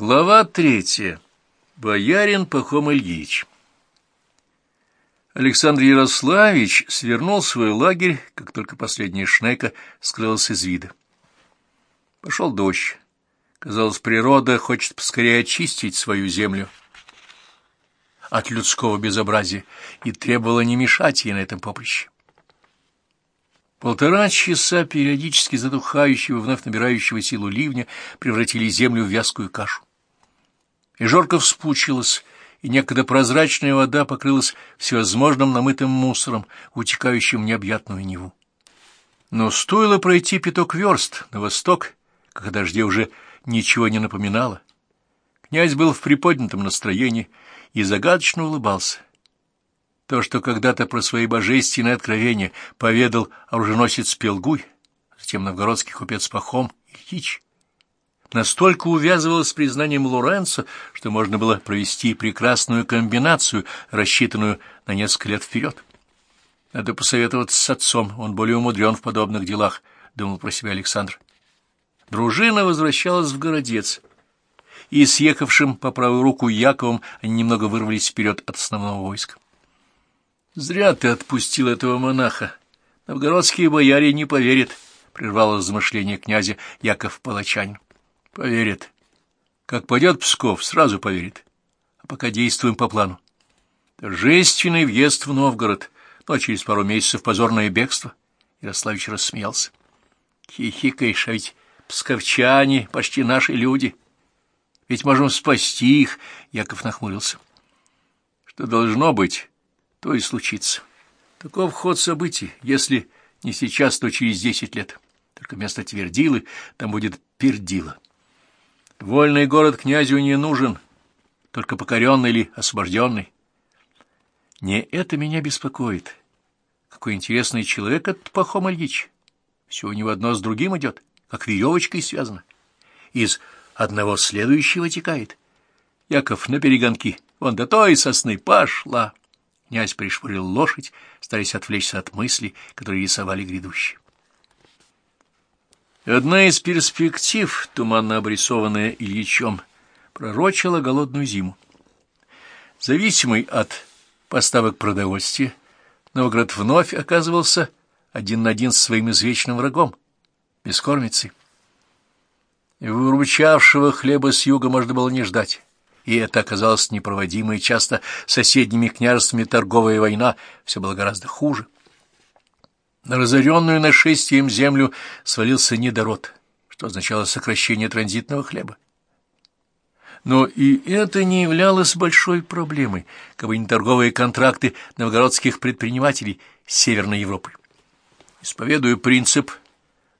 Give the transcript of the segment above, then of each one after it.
Глава третья. Боярин Пахом Ильич. Александр Ярославич свернул свой лагерь, как только последняя шнека скрылась из вида. Пошел дождь. Казалось, природа хочет поскорее очистить свою землю от людского безобразия и требовала не мешать ей на этом поприще. Полтора часа периодически задухающего, вновь набирающего силу ливня превратили землю в вязкую кашу и жорко вспучилась, и некогда прозрачная вода покрылась всевозможным намытым мусором, утекающим в необъятную Неву. Но стоило пройти пяток верст на восток, как о дожде уже ничего не напоминало. Князь был в приподнятом настроении и загадочно улыбался. То, что когда-то про свои божественные откровения поведал оруженосец Пелгуй, затем новгородский купец Пахом Ильич, настолько увязывалось с признанием Лоренцо, что можно было провести прекрасную комбинацию, рассчитанную на несколько лет вперед. Надо посоветоваться с отцом, он более умудрен в подобных делах, — думал про себя Александр. Дружина возвращалась в городец, и съехавшим по правую руку Яковом они немного вырвались вперед от основного войска. — Зря ты отпустил этого монаха. Новгородские бояре не поверят, — прервало размышление князя Яков Палачанин. Поверит. Как пойдет Псков, сразу поверит. А пока действуем по плану. Торжественный въезд в Новгород, но ну, а через пару месяцев позорное бегство. Ярославич рассмеялся. Хихикаешь, а ведь псковчане почти наши люди. Ведь можем спасти их, Яков нахмурился. Что должно быть, то и случится. Таков ход событий, если не сейчас, то через десять лет. Только вместо твердилы там будет пердила. Вольный город князю не нужен, только покоренный или освобожденный. Не это меня беспокоит. Какой интересный человек этот Пахом Ильич. Все у него одно с другим идет, как веревочкой связано. Из одного следующего текает. Яков на перегонки, вон до той сосны пошла. Князь пришпорил лошадь, стараясь отвлечься от мыслей, которые рисовали грядущие. Одна из перспектив, туманно обрисованная Ильичом, пророчила голодную зиму. Зависимый от поставок продовольствия, Новгород вновь оказывался один на один с своим извечным врагом — бескормицей. Выручавшего хлеба с юга можно было не ждать, и это оказалось непроводимой часто соседними княжествами торговая война, все было гораздо хуже. На разоренную нашествием землю свалился недород, что означало сокращение транзитного хлеба. Но и это не являлось большой проблемой, как бы не торговые контракты новгородских предпринимателей Северной Европы. Исповедуя принцип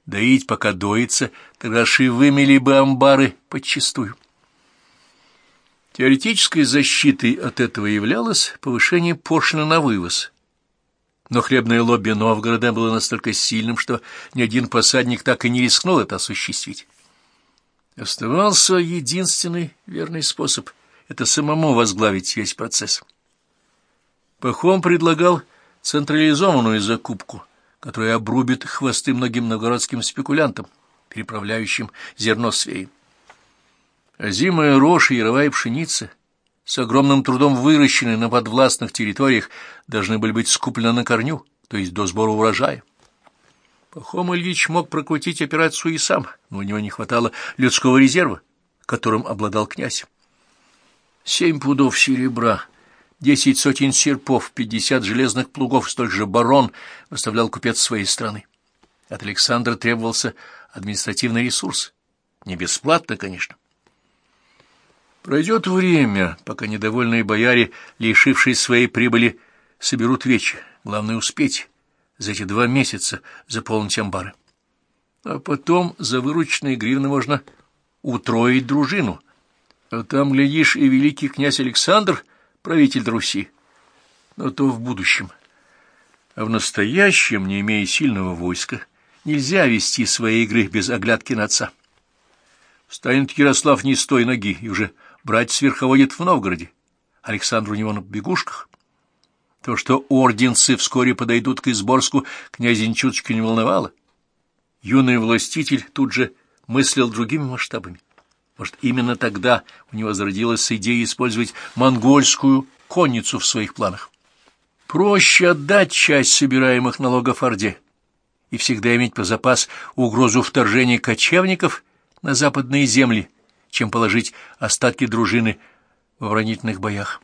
«доить, пока доится», Тараши вымели бы амбары подчистую. Теоретической защитой от этого являлось повышение пошлины на вывоз – но хлебное лобби Новгорода было настолько сильным, что ни один посадник так и не рискнул это осуществить. Оставался единственный верный способ — это самому возглавить весь процесс. Пахом предлагал централизованную закупку, которая обрубит хвосты многим новгородским спекулянтам, переправляющим зерно свеи. Озимая рожь и яровая пшеница с огромным трудом выращенные на подвластных территориях, должны были быть скуплены на корню, то есть до сбора урожая. Пахом Ильич мог прокрутить операцию и сам, но у него не хватало людского резерва, которым обладал князь. Семь пудов серебра, десять сотен серпов, пятьдесят железных плугов, столь же барон выставлял купец своей страны. От Александра требовался административный ресурс. Не бесплатно, конечно. Пройдет время, пока недовольные бояре, лишившись своей прибыли, соберут вечи. Главное — успеть за эти два месяца заполнить амбары. А потом за вырученные гривны можно утроить дружину. А там, глядишь, и великий князь Александр, правитель Руси. Но то в будущем. А в настоящем, не имея сильного войска, нельзя вести свои игры без оглядки на отца. Станет Ярослав не с той ноги и уже Братец верховодит в Новгороде. Александр у него на бегушках. То, что орденцы вскоре подойдут к Изборску, князя чуточку не волновало. Юный властитель тут же мыслил другими масштабами. Может, именно тогда у него зародилась идея использовать монгольскую конницу в своих планах. Проще отдать часть собираемых налогов Орде и всегда иметь по запас угрозу вторжения кочевников на западные земли, чем положить остатки дружины в оборонительных боях.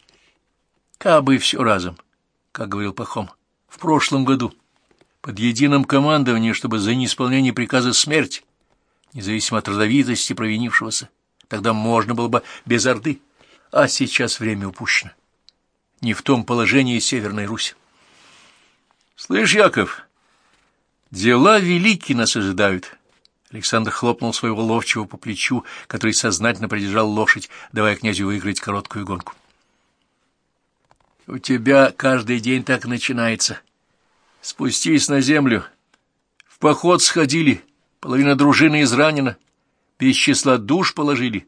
Кабы все разом, как говорил Пахом, в прошлом году, под единым командованием, чтобы за неисполнение приказа смерть, независимо от родовитости провинившегося, тогда можно было бы без Орды, а сейчас время упущено. Не в том положении Северной Руси. Слышь, Яков, дела великие нас ожидают. Александр хлопнул своего ловчего по плечу, который сознательно придержал лошадь, давая князю выиграть короткую гонку. У тебя каждый день так начинается. Спустись на землю. В поход сходили, половина дружины изранена, без числа душ положили.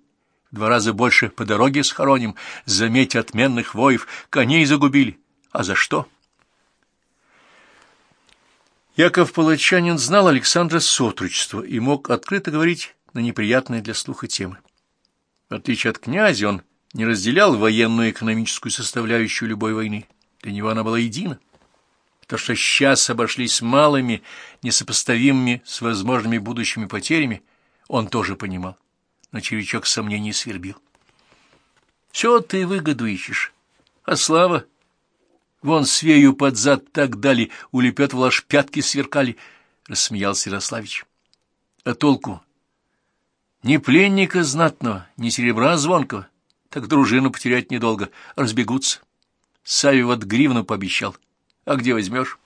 Два раза больше по дороге схороним, заметь отменных воев, коней загубили. А за что? Яков Палачанин знал Александра с отрочества и мог открыто говорить на неприятные для слуха темы. В отличие от князя, он не разделял военную и экономическую составляющую любой войны. Для него она была едина. То, что сейчас обошлись малыми, несопоставимыми с возможными будущими потерями, он тоже понимал, но червячок сомнений свербил. Все ты выгоду ищешь, а слава... Вон свею под зад так дали, улепет в ложь пятки сверкали, — рассмеялся Ярославич. А толку? Ни пленника знатного, ни серебра звонкого так дружину потерять недолго, разбегутся. Сави вот гривну пообещал. А где возьмешь?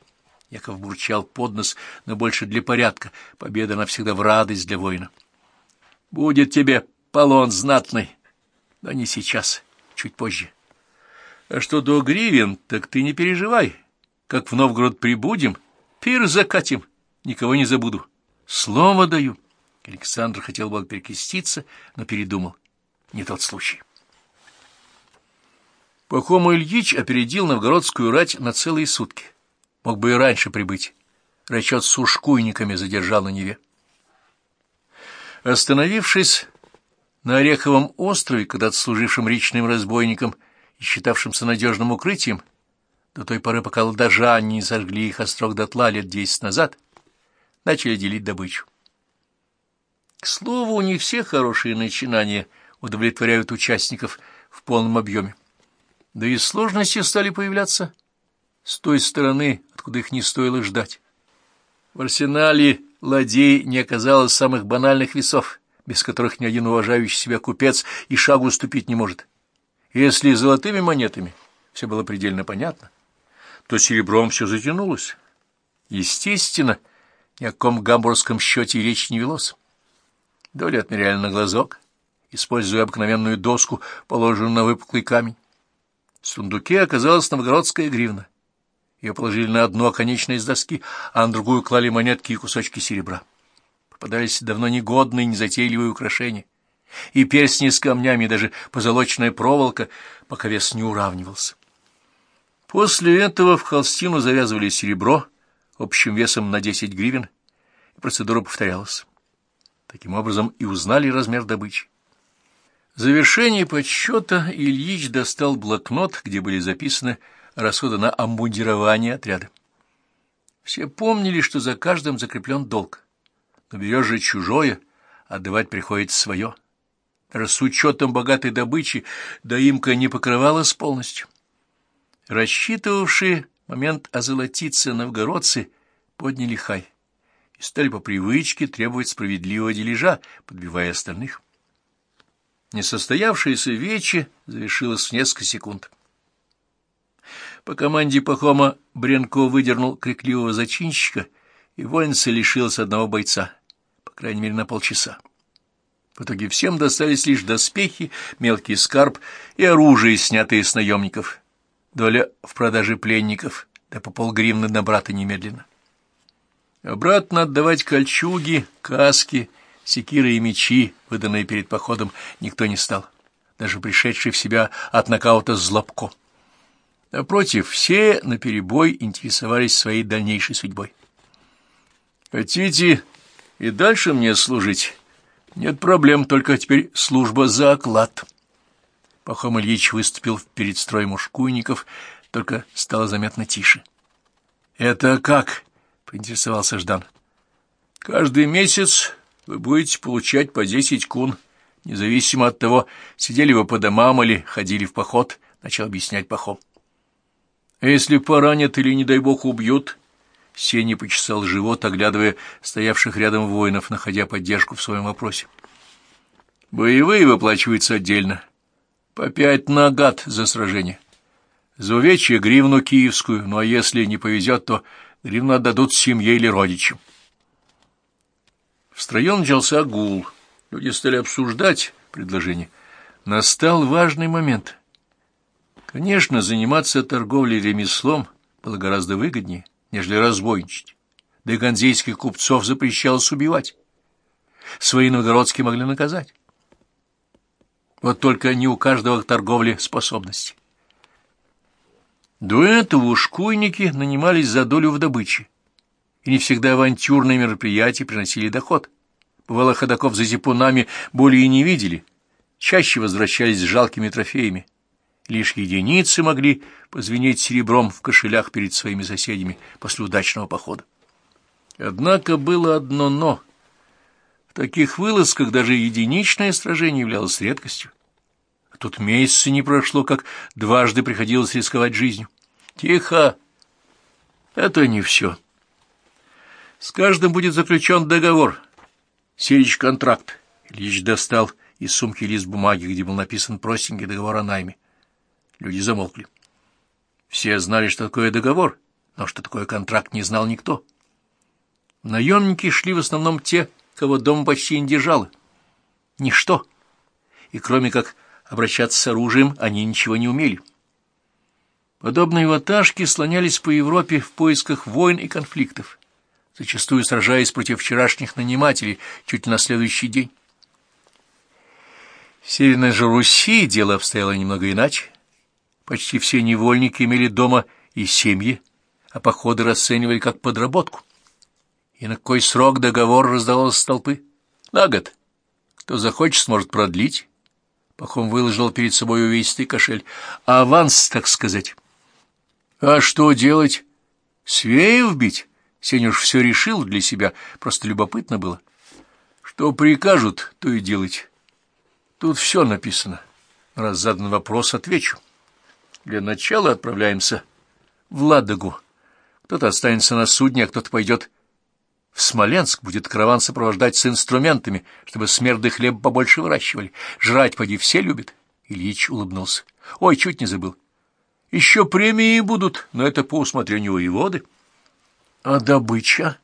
Яков бурчал под нос, но больше для порядка. Победа навсегда в радость для воина. Будет тебе полон знатный, но не сейчас, чуть позже. А что до гривен, так ты не переживай. Как в Новгород прибудем, пир закатим, никого не забуду. Слово даю. Александр хотел бы перекреститься, но передумал. Не тот случай. Пахом Ильич опередил новгородскую рать на целые сутки. Мог бы и раньше прибыть. Расчет с ушкуйниками задержал на Неве. Остановившись на Ореховом острове, когда-то служившим речным разбойником и считавшимся надежным укрытием, до той поры, пока ладожане не сожгли их острог дотла лет десять назад, начали делить добычу. К слову, не все хорошие начинания удовлетворяют участников в полном объеме. Да и сложности стали появляться с той стороны, откуда их не стоило ждать. В арсенале ладей не оказалось самых банальных весов, без которых ни один уважающий себя купец и шагу ступить не может. Если золотыми монетами все было предельно понятно, то серебром все затянулось. Естественно, ни о каком гамбургском счете речи не велось. Доли отмеряли на глазок, используя обыкновенную доску, положенную на выпуклый камень. В сундуке оказалась новгородская гривна. Ее положили на одну оконечность доски, а на другую клали монетки и кусочки серебра. Попадались давно негодные, незатейливые украшения. И перстни с камнями, даже позолоченная проволока, пока вес не уравнивался. После этого в холстину завязывали серебро общим весом на 10 гривен, и процедура повторялась. Таким образом и узнали размер добычи. В завершении подсчета Ильич достал блокнот, где были записаны расходы на обмундирование отряда. Все помнили, что за каждым закреплен долг. Но берешь же чужое, отдавать приходится свое. Даже с учетом богатой добычи доимка не покрывалась полностью. Рассчитывавшие момент озолотиться новгородцы подняли хай и стали по привычке требовать справедливого дележа, подбивая остальных. Несостоявшееся вече завершилось в несколько секунд. По команде Пахома Бренко выдернул крикливого зачинщика, и воинца лишилась одного бойца, по крайней мере, на полчаса. В итоге всем достались лишь доспехи, мелкий скарб и оружие, снятые с наемников. Доля в продаже пленников, да по полгривны на брата немедленно. Обратно отдавать кольчуги, каски Секиры и мечи, выданные перед походом, никто не стал, даже пришедший в себя от нокаута Злобко. Напротив, все наперебой интересовались своей дальнейшей судьбой. «Хотите и дальше мне служить?» Нет проблем, только теперь служба за оклад. Пахом Ильич выступил перед строем ушкуйников, только стало заметно тише. — Это как? — поинтересовался Ждан. — Каждый месяц вы будете получать по десять кун, независимо от того, сидели вы по домам или ходили в поход, — начал объяснять Пахом. — А если поранят или, не дай бог, убьют? Сеня почесал живот, оглядывая стоявших рядом воинов, находя поддержку в своем вопросе. — Боевые выплачиваются отдельно. По пять нагад за сражение. За увечье гривну киевскую, ну а если не повезет, то гривну отдадут семье или родичам. В строю начался гул. Люди стали обсуждать предложение. Настал важный момент. Конечно, заниматься торговлей ремеслом было гораздо выгоднее, нежели разбойничать. Да и ганзейских купцов запрещалось убивать. Свои новгородские могли наказать. Вот только не у каждого к торговле способности. До этого ушкуйники нанимались за долю в добыче, и не всегда авантюрные мероприятия приносили доход. Бывало, ходаков за зипунами более и не видели, чаще возвращались с жалкими трофеями. Лишь единицы могли позвенеть серебром в кошелях перед своими соседями после удачного похода. Однако было одно «но». В таких вылазках даже единичное сражение являлось редкостью. Тут месяца не прошло, как дважды приходилось рисковать жизнью. Тихо! Это не все. С каждым будет заключен договор. Сирич контракт. Ильич достал из сумки лист бумаги, где был написан простенький договор о найме. Люди замолкли. Все знали, что такое договор, но что такое контракт, не знал никто. Наемники шли в основном те, кого дом почти не держал. Ничто. И кроме как обращаться с оружием они ничего не умели. Подобные ваташки слонялись по Европе в поисках войн и конфликтов, зачастую сражаясь против вчерашних нанимателей чуть на следующий день. В Северной же Руси дело обстояло немного иначе. Почти все невольники имели дома и семьи, а походы расценивали как подработку. И на какой срок договор раздавался с толпы? На год. Кто захочет, сможет продлить. Пахом выложил перед собой увесистый кошель. Аванс, так сказать. А что делать? Свеев бить? Сенюш все решил для себя, просто любопытно было. Что прикажут, то и делать. Тут все написано. Раз задан вопрос, отвечу. Для начала отправляемся в Ладогу. Кто-то останется на судне, а кто-то пойдет в Смоленск будет караван сопровождать с инструментами, чтобы смерды хлеб побольше выращивали. Жрать поди все любят. Ильич улыбнулся. Ой, чуть не забыл. Еще премии будут, но это по усмотрению воеводы. А добыча?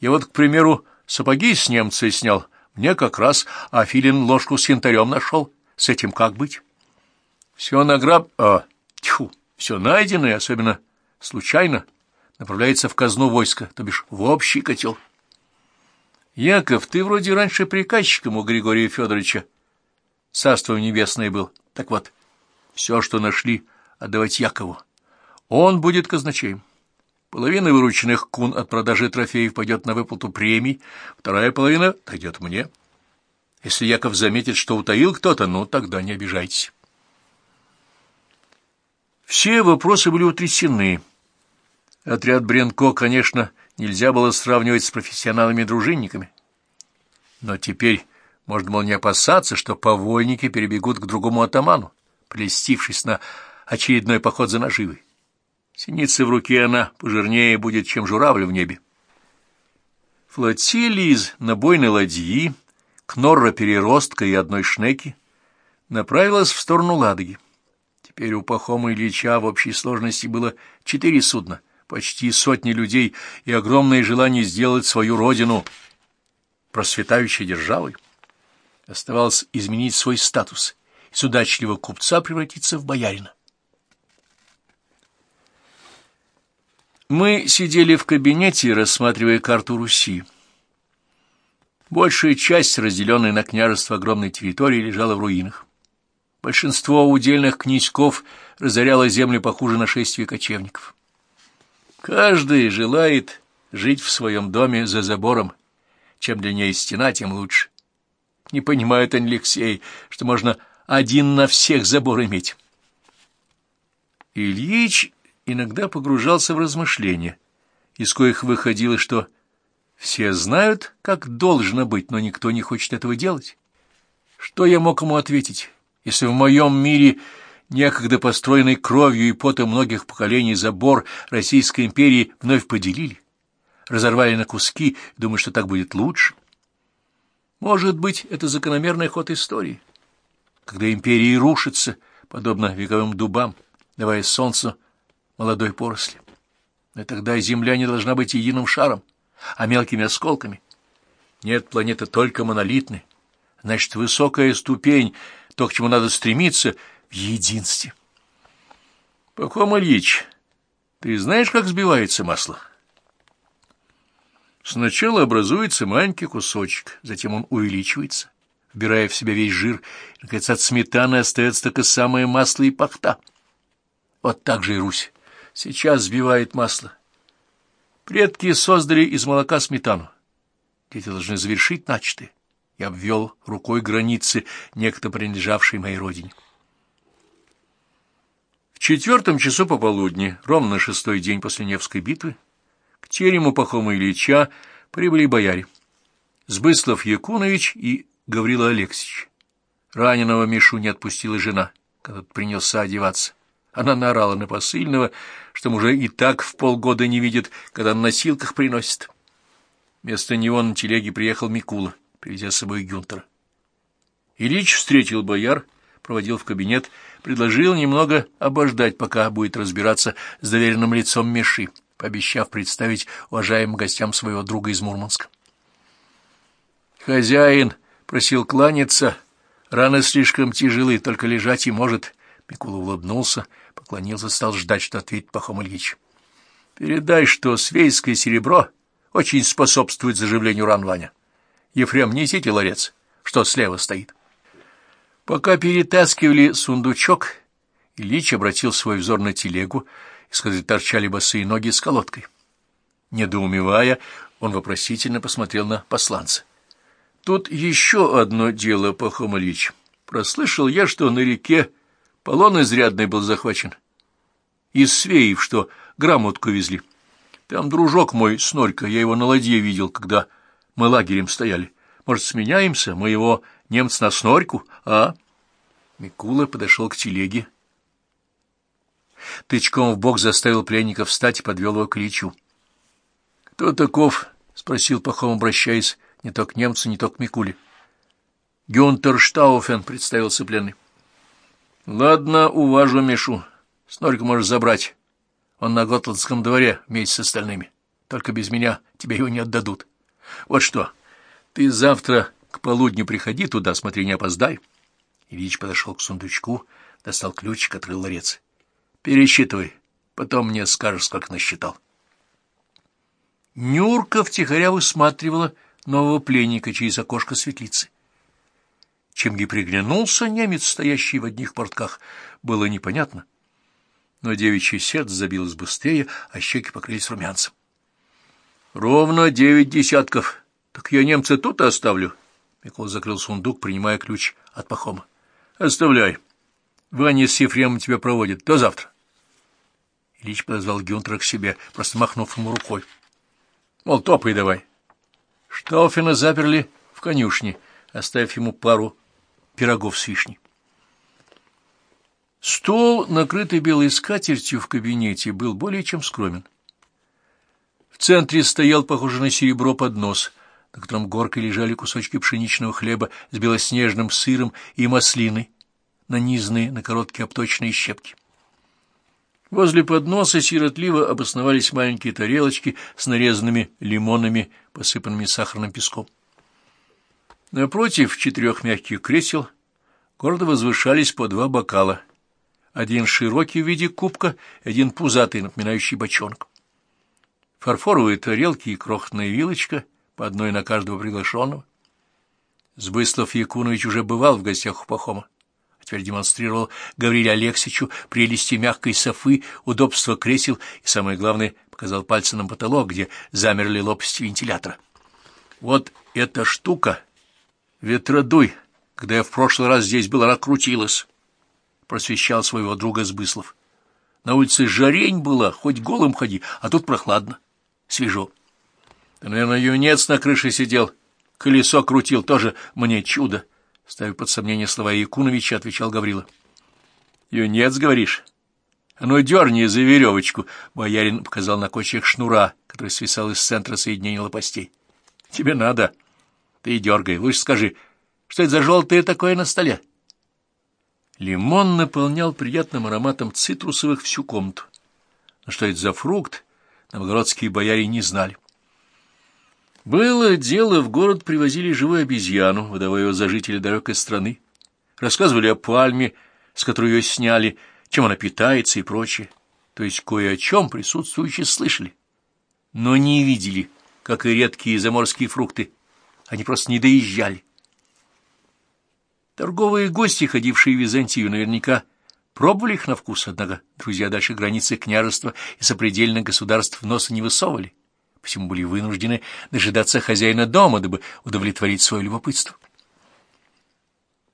Я вот, к примеру, сапоги с немца снял. Мне как раз Афилин ложку с янтарем нашел. С этим как быть? Все награб... А, тьфу, все найденное, особенно случайно, направляется в казну войска, то бишь в общий котел. Яков, ты вроде раньше приказчиком у Григория Федоровича. Царство небесное был. Так вот, все, что нашли, отдавать Якову. Он будет казначеем. Половина вырученных кун от продажи трофеев пойдет на выплату премий, вторая половина дойдет мне. Если Яков заметит, что утаил кто-то, ну, тогда не обижайтесь. Все вопросы были утрясены. Отряд Бренко, конечно, нельзя было сравнивать с профессионалами-дружинниками. Но теперь можно было не опасаться, что повольники перебегут к другому атаману, плестившись на очередной поход за наживой. Синица в руке она пожирнее будет, чем журавль в небе. Флотилия из набойной ладьи, кнорра-переростка и одной шнеки направилась в сторону Ладоги. Теперь у Пахома Ильича в общей сложности было четыре судна — почти сотни людей и огромное желание сделать свою родину просветающей державой. Оставалось изменить свой статус и с удачливого купца превратиться в боярина. Мы сидели в кабинете, рассматривая карту Руси. Большая часть, разделенная на княжество огромной территории, лежала в руинах. Большинство удельных князьков разоряло земли похуже нашествия кочевников. Каждый желает жить в своем доме за забором. Чем длиннее стена, тем лучше. Не понимает Алексей, что можно один на всех забор иметь. Ильич иногда погружался в размышления, из коих выходило, что все знают, как должно быть, но никто не хочет этого делать. Что я мог ему ответить, если в моем мире некогда построенный кровью и потом многих поколений забор Российской империи вновь поделили, разорвали на куски, думаю, что так будет лучше? Может быть, это закономерный ход истории, когда империи рушатся, подобно вековым дубам, давая солнцу молодой поросли. Но тогда Земля не должна быть единым шаром, а мелкими осколками. Нет, планета только монолитная. Значит, высокая ступень, то, к чему надо стремиться, в единстве. Пахом Ильич, ты знаешь, как сбивается масло? Сначала образуется маленький кусочек, затем он увеличивается, вбирая в себя весь жир, и, наконец, от сметаны остается только самое масло и пахта. Вот так же и Русь. Сейчас сбивает масло. Предки создали из молока сметану. Дети должны завершить начатое. Я обвел рукой границы, некто принадлежавшей моей родине. В четвертом часу пополудни, ровно шестой день после Невской битвы, к терему Пахома Ильича прибыли бояре. Сбыслов Якунович и Гаврила Алексеевич. Раненого Мишу не отпустила жена, когда принялся одеваться. Она наорала на посыльного, что мужа и так в полгода не видит, когда на носилках приносит. Вместо него на телеге приехал Микула, привезя с собой Гюнтера. Ильич встретил бояр, проводил в кабинет, предложил немного обождать, пока будет разбираться с доверенным лицом Миши, пообещав представить уважаемым гостям своего друга из Мурманска. «Хозяин!» — просил кланяться. «Раны слишком тяжелы, только лежать и может». Микула улыбнулся, поклонился, стал ждать, что ответит Пахом Ильич. «Передай, что свейское серебро очень способствует заживлению ран Ваня. Ефрем, несите ларец, что слева стоит». Пока перетаскивали сундучок, Ильич обратил свой взор на телегу, из которой торчали босые ноги с колодкой. Недоумевая, он вопросительно посмотрел на посланца. «Тут еще одно дело, Пахом Ильич. Прослышал я, что на реке Полон изрядный был захвачен. Из свеев, что грамотку везли. Там дружок мой, Снорька, я его на ладье видел, когда мы лагерем стояли. Может, сменяемся? Мы его, немц, на Снорьку, а?» Микула подошел к телеге. Тычком в бок заставил пленника встать и подвел его к Ильичу. — Кто таков? — спросил Пахом, обращаясь не то к немцу, не то к Микуле. — Гюнтер Штауфен, — представился пленный. — Ладно, уважу Мишу. Снорик можешь забрать. Он на Готландском дворе вместе с остальными. Только без меня тебе его не отдадут. Вот что, ты завтра к полудню приходи туда, смотри, не опоздай. Ильич подошел к сундучку, достал ключик, открыл ларец. — Пересчитывай, потом мне скажешь, сколько насчитал. Нюрка втихаря высматривала нового пленника через окошко светлицы. Чем ей приглянулся немец, стоящий в одних портках, было непонятно. Но девичье сердце забилось быстрее, а щеки покрылись румянцем. — Ровно девять десятков. Так я немца тут оставлю. Микола закрыл сундук, принимая ключ от Пахома. — Оставляй. Ваня с Ефремом тебя проводит. До завтра. Ильич подозвал Гюнтера к себе, просто махнув ему рукой. — Мол, топай давай. Штауфена заперли в конюшне, оставив ему пару пирогов с вишней. Стол, накрытый белой скатертью в кабинете, был более чем скромен. В центре стоял, похоже на серебро, поднос, на котором горкой лежали кусочки пшеничного хлеба с белоснежным сыром и маслиной, нанизанные на короткие обточенные щепки. Возле подноса сиротливо обосновались маленькие тарелочки с нарезанными лимонами, посыпанными сахарным песком. Напротив четырех мягких кресел гордо возвышались по два бокала. Один широкий в виде кубка, один пузатый, напоминающий бочонок. Фарфоровые тарелки и крохотная вилочка, по одной на каждого приглашенного. Сбыслов Якунович уже бывал в гостях у Пахома, а теперь демонстрировал Гавриле Алексичу прелести мягкой софы, удобство кресел и, самое главное, показал пальцем на потолок, где замерли лопасти вентилятора. Вот эта штука Ветродуй, когда я в прошлый раз здесь был, она крутилась, — просвещал своего друга Сбыслов. На улице жарень была, хоть голым ходи, а тут прохладно, свежо. Да, наверное, юнец на крыше сидел, колесо крутил, тоже мне чудо. Ставя под сомнение слова Якуновича, отвечал Гаврила. — Юнец, говоришь? А ну, дерни за веревочку, — боярин показал на кочьях шнура, который свисал из центра соединения лопастей. — Тебе надо. Ты дергай, лучше скажи, что это за желтое такое на столе? Лимон наполнял приятным ароматом цитрусовых всю комнату. Но что это за фрукт, новгородские бояре не знали. Было дело, в город привозили живую обезьяну, выдавая ее за жителя далекой страны. Рассказывали о пальме, с которой ее сняли, чем она питается и прочее. То есть кое о чем присутствующие слышали. Но не видели, как и редкие заморские фрукты. Они просто не доезжали. Торговые гости, ходившие в Византию, наверняка пробовали их на вкус, однако друзья дальше границы княжества и сопредельных государств носа не высовывали посему были вынуждены дожидаться хозяина дома, дабы удовлетворить свое любопытство.